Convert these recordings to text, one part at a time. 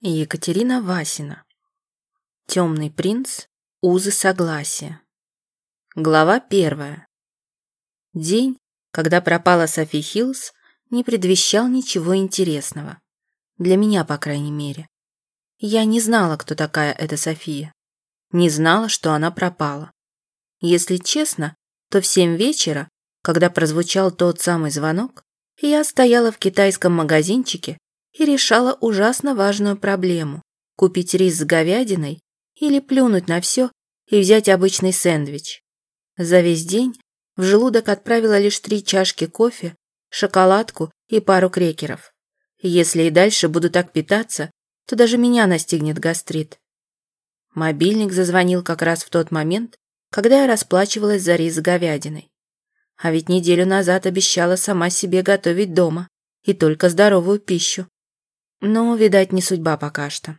Екатерина Васина. Темный принц. Узы согласия. Глава первая. День, когда пропала Софи Хиллс, не предвещал ничего интересного. Для меня, по крайней мере. Я не знала, кто такая эта София. Не знала, что она пропала. Если честно, то в семь вечера, когда прозвучал тот самый звонок, я стояла в китайском магазинчике и решала ужасно важную проблему – купить рис с говядиной или плюнуть на все и взять обычный сэндвич. За весь день в желудок отправила лишь три чашки кофе, шоколадку и пару крекеров. Если и дальше буду так питаться, то даже меня настигнет гастрит. Мобильник зазвонил как раз в тот момент, когда я расплачивалась за рис с говядиной. А ведь неделю назад обещала сама себе готовить дома и только здоровую пищу. Но, видать, не судьба пока что.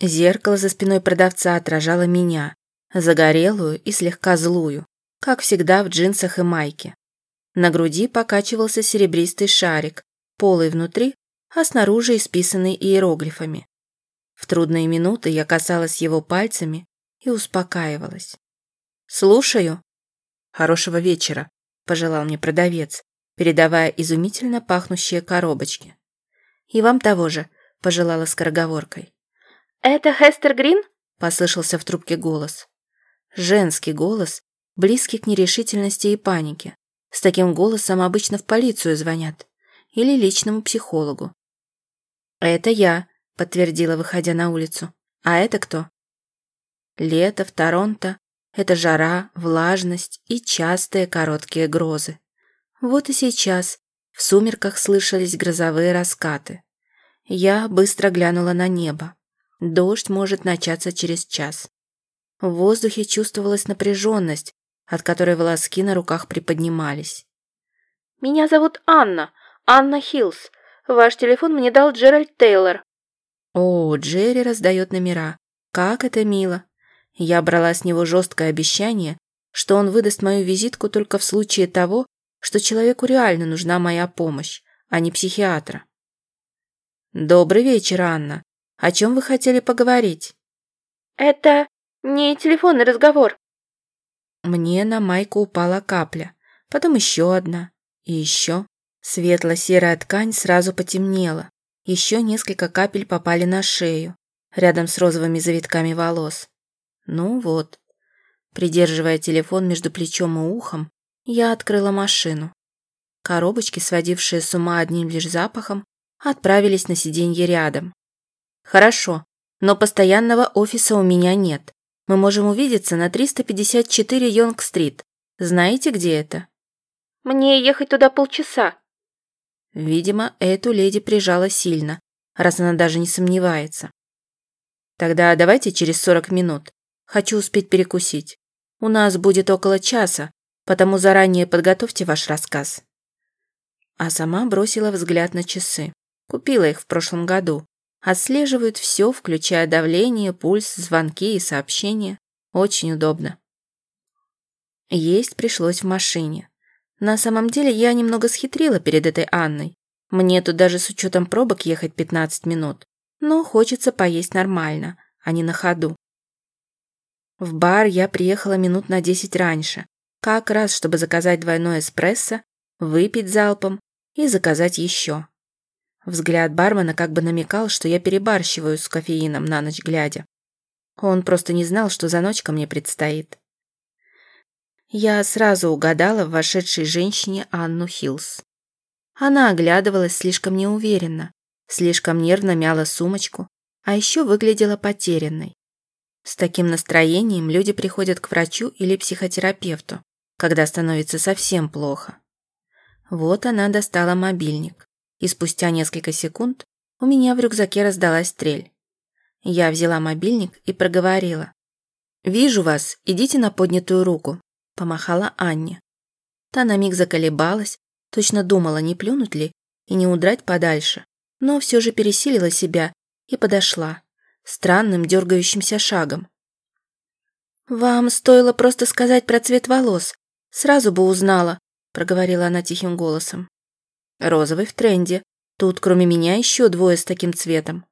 Зеркало за спиной продавца отражало меня, загорелую и слегка злую, как всегда в джинсах и майке. На груди покачивался серебристый шарик, полый внутри, а снаружи исписанный иероглифами. В трудные минуты я касалась его пальцами и успокаивалась. «Слушаю». «Хорошего вечера», — пожелал мне продавец, передавая изумительно пахнущие коробочки. «И вам того же», — пожелала скороговоркой. «Это Хестер Грин?» — послышался в трубке голос. Женский голос, близкий к нерешительности и панике. С таким голосом обычно в полицию звонят. Или личному психологу. «Это я», — подтвердила, выходя на улицу. «А это кто?» Лето в Торонто — это жара, влажность и частые короткие грозы. Вот и сейчас в сумерках слышались грозовые раскаты. Я быстро глянула на небо. Дождь может начаться через час. В воздухе чувствовалась напряженность, от которой волоски на руках приподнимались. «Меня зовут Анна, Анна Хиллс. Ваш телефон мне дал Джеральд Тейлор». О, Джерри раздает номера. Как это мило. Я брала с него жесткое обещание, что он выдаст мою визитку только в случае того, что человеку реально нужна моя помощь, а не психиатра. «Добрый вечер, Анна. О чем вы хотели поговорить?» «Это не телефонный разговор». Мне на майку упала капля, потом еще одна и еще. Светло-серая ткань сразу потемнела. Еще несколько капель попали на шею, рядом с розовыми завитками волос. Ну вот. Придерживая телефон между плечом и ухом, я открыла машину. Коробочки, сводившие с ума одним лишь запахом, отправились на сиденье рядом. «Хорошо, но постоянного офиса у меня нет. Мы можем увидеться на 354 Йонг-стрит. Знаете, где это?» «Мне ехать туда полчаса». Видимо, эту леди прижала сильно, раз она даже не сомневается. «Тогда давайте через 40 минут. Хочу успеть перекусить. У нас будет около часа, потому заранее подготовьте ваш рассказ». А сама бросила взгляд на часы. Купила их в прошлом году. Отслеживают все, включая давление, пульс, звонки и сообщения. Очень удобно. Есть пришлось в машине. На самом деле я немного схитрила перед этой Анной. Мне тут даже с учетом пробок ехать 15 минут. Но хочется поесть нормально, а не на ходу. В бар я приехала минут на 10 раньше, как раз, чтобы заказать двойной эспрессо, выпить залпом и заказать еще. Взгляд бармена как бы намекал, что я перебарщиваю с кофеином на ночь глядя. Он просто не знал, что за ночка мне предстоит. Я сразу угадала в вошедшей женщине Анну Хиллс. Она оглядывалась слишком неуверенно, слишком нервно мяла сумочку, а еще выглядела потерянной. С таким настроением люди приходят к врачу или психотерапевту, когда становится совсем плохо. Вот она достала мобильник, и спустя несколько секунд у меня в рюкзаке раздалась стрель. Я взяла мобильник и проговорила. «Вижу вас, идите на поднятую руку», — помахала Анне. Та на миг заколебалась, точно думала, не плюнуть ли и не удрать подальше, но все же пересилила себя и подошла, странным дергающимся шагом. «Вам стоило просто сказать про цвет волос, сразу бы узнала», проговорила она тихим голосом. «Розовый в тренде. Тут кроме меня еще двое с таким цветом».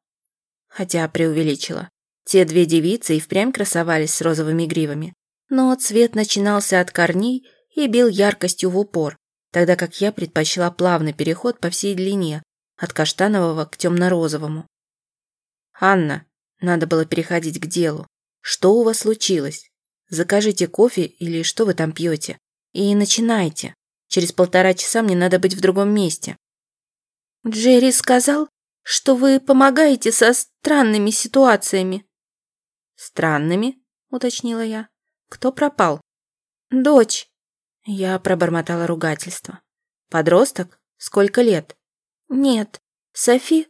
Хотя преувеличила. Те две девицы и впрямь красовались с розовыми гривами. Но цвет начинался от корней и бил яркостью в упор, тогда как я предпочла плавный переход по всей длине, от каштанового к темно-розовому. «Анна, надо было переходить к делу. Что у вас случилось? Закажите кофе или что вы там пьете? И начинайте. Через полтора часа мне надо быть в другом месте». «Джерри сказал, что вы помогаете со странными ситуациями». «Странными?» — уточнила я. «Кто пропал?» «Дочь». Я пробормотала ругательство. «Подросток? Сколько лет?» «Нет, Софи...»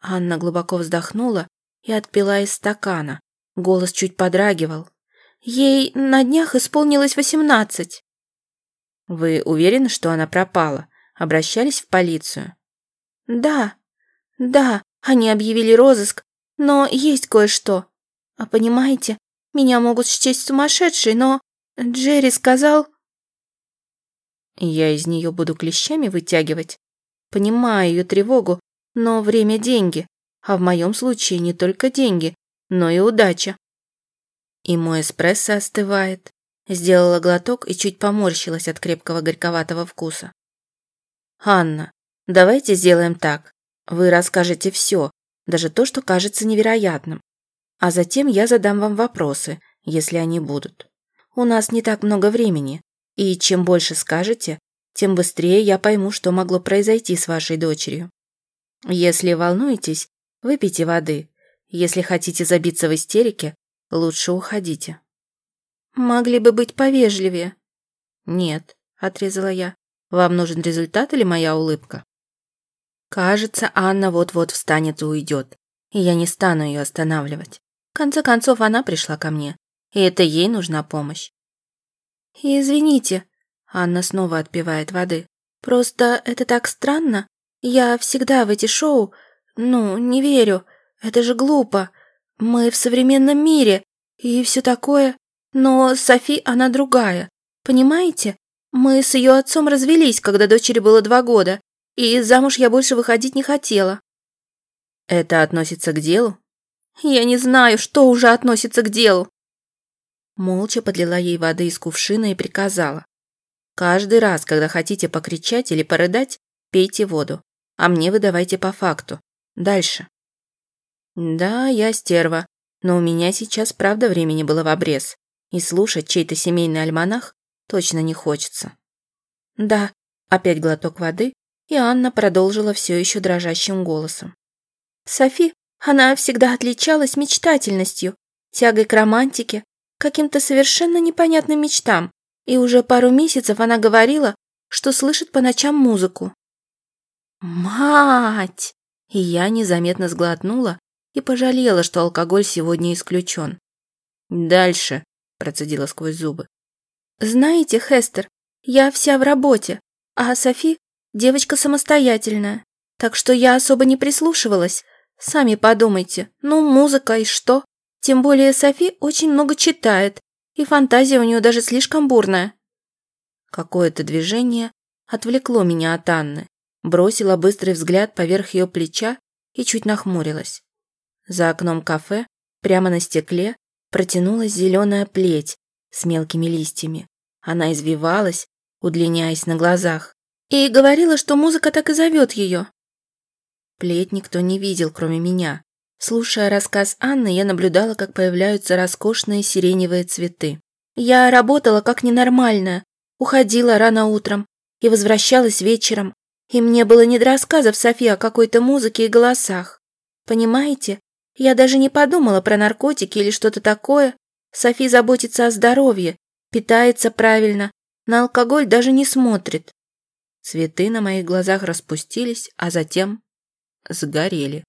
Анна глубоко вздохнула и отпила из стакана. Голос чуть подрагивал. «Ей на днях исполнилось восемнадцать». «Вы уверены, что она пропала? Обращались в полицию?» «Да, да, они объявили розыск, но есть кое-что. А понимаете, меня могут счесть сумасшедшей, но Джерри сказал...» «Я из нее буду клещами вытягивать?» Понимаю ее тревогу, но время – деньги, а в моем случае не только деньги, но и удача. И мой эспрессо остывает. Сделала глоток и чуть поморщилась от крепкого горьковатого вкуса. «Анна, давайте сделаем так. Вы расскажете все, даже то, что кажется невероятным. А затем я задам вам вопросы, если они будут. У нас не так много времени, и чем больше скажете, тем быстрее я пойму, что могло произойти с вашей дочерью. Если волнуетесь, выпейте воды. Если хотите забиться в истерике, лучше уходите. Могли бы быть повежливее. Нет, отрезала я. Вам нужен результат или моя улыбка? Кажется, Анна вот-вот встанет и уйдет, и я не стану ее останавливать. В конце концов, она пришла ко мне, и это ей нужна помощь. «Извините», Анна снова отпивает воды. «Просто это так странно. Я всегда в эти шоу... Ну, не верю. Это же глупо. Мы в современном мире. И все такое. Но Софи, она другая. Понимаете? Мы с ее отцом развелись, когда дочери было два года. И замуж я больше выходить не хотела». «Это относится к делу?» «Я не знаю, что уже относится к делу». Молча подлила ей воды из кувшина и приказала. Каждый раз, когда хотите покричать или порыдать, пейте воду, а мне выдавайте по факту. Дальше. Да, я стерва, но у меня сейчас правда времени было в обрез, и слушать чей-то семейный альманах точно не хочется. Да, опять глоток воды, и Анна продолжила все еще дрожащим голосом. Софи, она всегда отличалась мечтательностью, тягой к романтике, каким-то совершенно непонятным мечтам, и уже пару месяцев она говорила, что слышит по ночам музыку. «Мать!» И я незаметно сглотнула и пожалела, что алкоголь сегодня исключен. «Дальше», – процедила сквозь зубы. «Знаете, Хестер, я вся в работе, а Софи – девочка самостоятельная, так что я особо не прислушивалась. Сами подумайте, ну, музыка и что? Тем более Софи очень много читает, и фантазия у нее даже слишком бурная. Какое-то движение отвлекло меня от Анны, бросила быстрый взгляд поверх ее плеча и чуть нахмурилась. За окном кафе, прямо на стекле, протянулась зеленая плеть с мелкими листьями. Она извивалась, удлиняясь на глазах, и говорила, что музыка так и зовет ее. Плеть никто не видел, кроме меня, Слушая рассказ Анны, я наблюдала, как появляются роскошные сиреневые цветы. Я работала как ненормальная, уходила рано утром и возвращалась вечером, и мне было не до рассказов Софи о какой-то музыке и голосах. Понимаете, я даже не подумала про наркотики или что-то такое. Софи заботится о здоровье, питается правильно, на алкоголь даже не смотрит. Цветы на моих глазах распустились, а затем сгорели.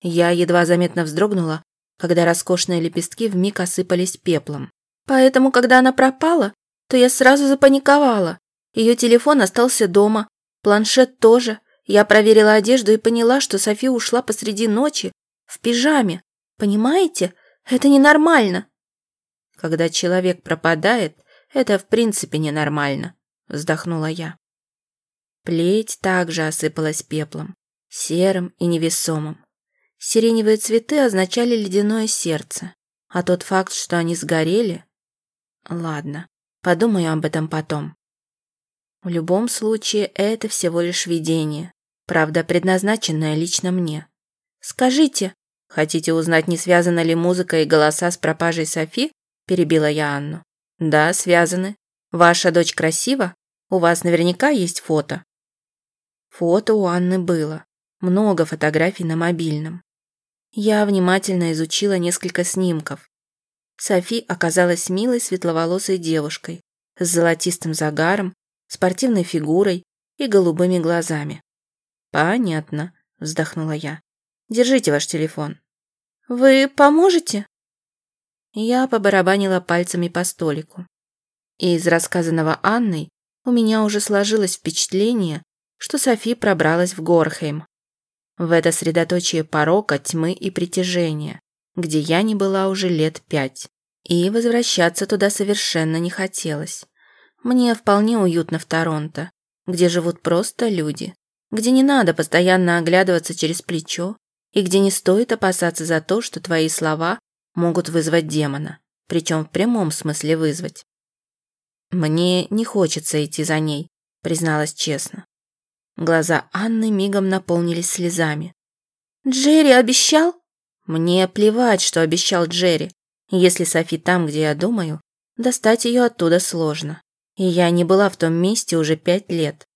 Я едва заметно вздрогнула, когда роскошные лепестки вмиг осыпались пеплом. Поэтому, когда она пропала, то я сразу запаниковала. Ее телефон остался дома, планшет тоже. Я проверила одежду и поняла, что Софи ушла посреди ночи в пижаме. Понимаете? Это ненормально. Когда человек пропадает, это в принципе ненормально, вздохнула я. Плеть также осыпалась пеплом, серым и невесомым. Сиреневые цветы означали ледяное сердце, а тот факт, что они сгорели... Ладно, подумаю об этом потом. В любом случае, это всего лишь видение, правда, предназначенное лично мне. Скажите, хотите узнать, не связана ли музыка и голоса с пропажей Софи? Перебила я Анну. Да, связаны. Ваша дочь красива? У вас наверняка есть фото. Фото у Анны было. Много фотографий на мобильном. Я внимательно изучила несколько снимков. Софи оказалась милой светловолосой девушкой с золотистым загаром, спортивной фигурой и голубыми глазами. «Понятно», — вздохнула я. «Держите ваш телефон». «Вы поможете?» Я побарабанила пальцами по столику. из рассказанного Анной у меня уже сложилось впечатление, что Софи пробралась в Горхейм. В это средоточие порока, тьмы и притяжения, где я не была уже лет пять. И возвращаться туда совершенно не хотелось. Мне вполне уютно в Торонто, где живут просто люди, где не надо постоянно оглядываться через плечо и где не стоит опасаться за то, что твои слова могут вызвать демона, причем в прямом смысле вызвать. «Мне не хочется идти за ней», призналась честно. Глаза Анны мигом наполнились слезами. «Джерри обещал?» «Мне плевать, что обещал Джерри. Если Софи там, где я думаю, достать ее оттуда сложно и я не была в том месте уже пять лет.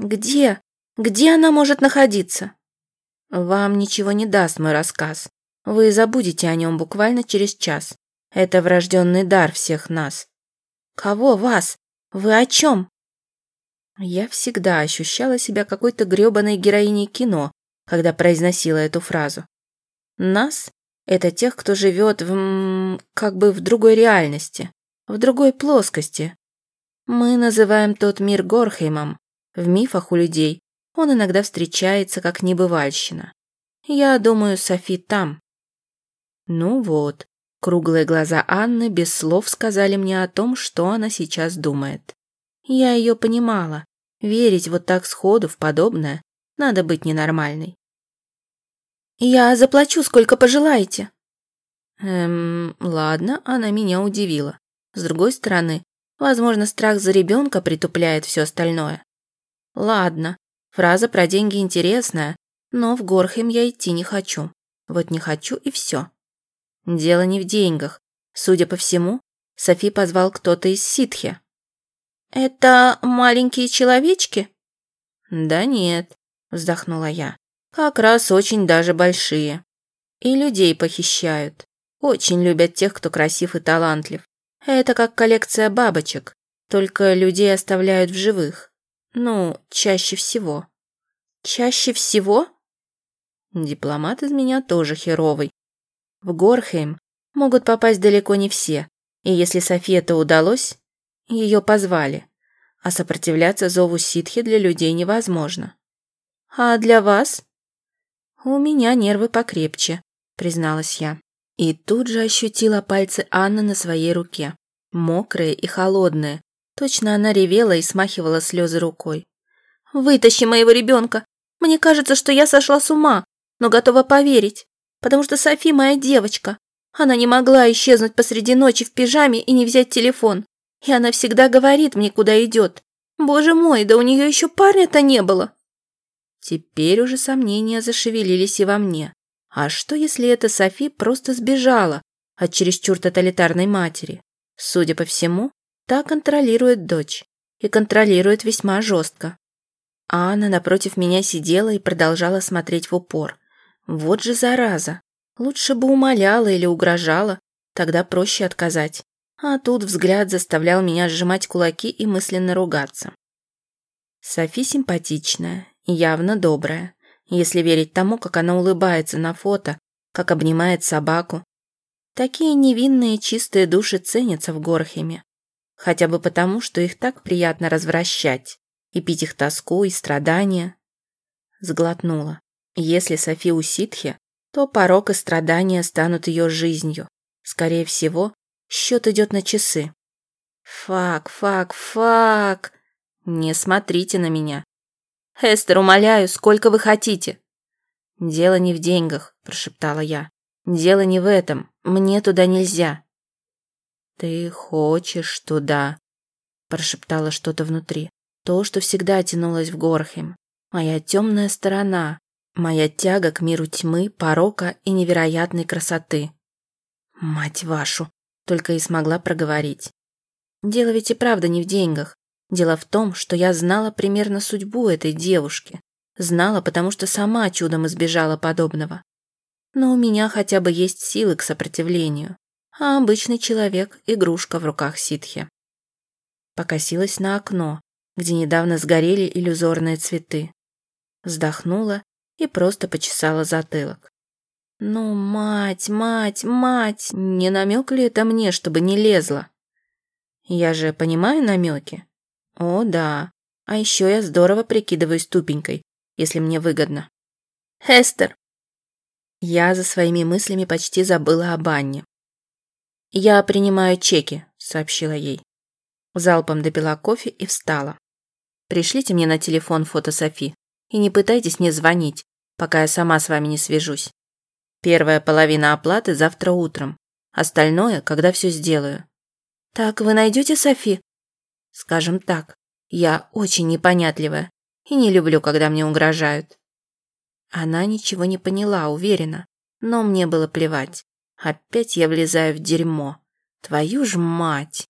Где? Где она может находиться? Вам ничего не даст мой рассказ. Вы забудете о нем буквально через час. Это врожденный дар всех нас. Кого вас? Вы о чем? Я всегда ощущала себя какой-то грёбаной героиней кино, когда произносила эту фразу. Нас — это тех, кто живет в... как бы в другой реальности, в другой плоскости, мы называем тот мир Горхеймом. В мифах у людей он иногда встречается как небывальщина. Я думаю, Софи там. Ну вот, круглые глаза Анны без слов сказали мне о том, что она сейчас думает. Я ее понимала. Верить вот так сходу в подобное надо быть ненормальной. «Я заплачу, сколько пожелаете». Эм, ладно, она меня удивила. С другой стороны, Возможно, страх за ребенка притупляет все остальное. Ладно, фраза про деньги интересная, но в Горхем я идти не хочу. Вот не хочу и все. Дело не в деньгах. Судя по всему, Софи позвал кто-то из ситхи. «Это маленькие человечки?» «Да нет», — вздохнула я. «Как раз очень даже большие. И людей похищают. Очень любят тех, кто красив и талантлив. Это как коллекция бабочек, только людей оставляют в живых. Ну, чаще всего. Чаще всего? Дипломат из меня тоже херовый. В Горхейм могут попасть далеко не все, и если Софии это удалось, ее позвали, а сопротивляться зову ситхи для людей невозможно. А для вас? У меня нервы покрепче, призналась я. И тут же ощутила пальцы Анны на своей руке. Мокрые и холодные. Точно она ревела и смахивала слезы рукой. «Вытащи моего ребенка! Мне кажется, что я сошла с ума, но готова поверить, потому что Софи моя девочка. Она не могла исчезнуть посреди ночи в пижаме и не взять телефон. И она всегда говорит мне, куда идет. Боже мой, да у нее еще парня-то не было!» Теперь уже сомнения зашевелились и во мне. А что, если эта Софи просто сбежала от чересчур тоталитарной матери? Судя по всему, та контролирует дочь. И контролирует весьма жестко. А Анна напротив меня сидела и продолжала смотреть в упор. Вот же зараза. Лучше бы умоляла или угрожала, тогда проще отказать. А тут взгляд заставлял меня сжимать кулаки и мысленно ругаться. Софи симпатичная, явно добрая если верить тому, как она улыбается на фото, как обнимает собаку. Такие невинные чистые души ценятся в Горхеме. Хотя бы потому, что их так приятно развращать и пить их тоску и страдания. Сглотнула. Если Софи у ситхи, то порок и страдания станут ее жизнью. Скорее всего, счет идет на часы. Фак, фак, фак. Не смотрите на меня. «Эстер, умоляю, сколько вы хотите?» «Дело не в деньгах», – прошептала я. «Дело не в этом. Мне туда нельзя». «Ты хочешь туда?» – прошептала что-то внутри. То, что всегда тянулось в Горхем. Моя темная сторона. Моя тяга к миру тьмы, порока и невероятной красоты. Мать вашу, только и смогла проговорить. Дело ведь и правда не в деньгах. Дело в том, что я знала примерно судьбу этой девушки. Знала, потому что сама чудом избежала подобного. Но у меня хотя бы есть силы к сопротивлению, а обычный человек – игрушка в руках ситхи. Покосилась на окно, где недавно сгорели иллюзорные цветы. Вздохнула и просто почесала затылок. «Ну, мать, мать, мать, не намек ли это мне, чтобы не лезла?» «Я же понимаю намеки?» «О, да. А еще я здорово прикидываюсь тупенькой, если мне выгодно». «Хестер!» Я за своими мыслями почти забыла о банне. «Я принимаю чеки», — сообщила ей. Залпом допила кофе и встала. «Пришлите мне на телефон фото Софи и не пытайтесь мне звонить, пока я сама с вами не свяжусь. Первая половина оплаты завтра утром, остальное, когда все сделаю». «Так вы найдете Софи?» «Скажем так, я очень непонятливая и не люблю, когда мне угрожают». Она ничего не поняла, уверена, но мне было плевать. Опять я влезаю в дерьмо. Твою ж мать!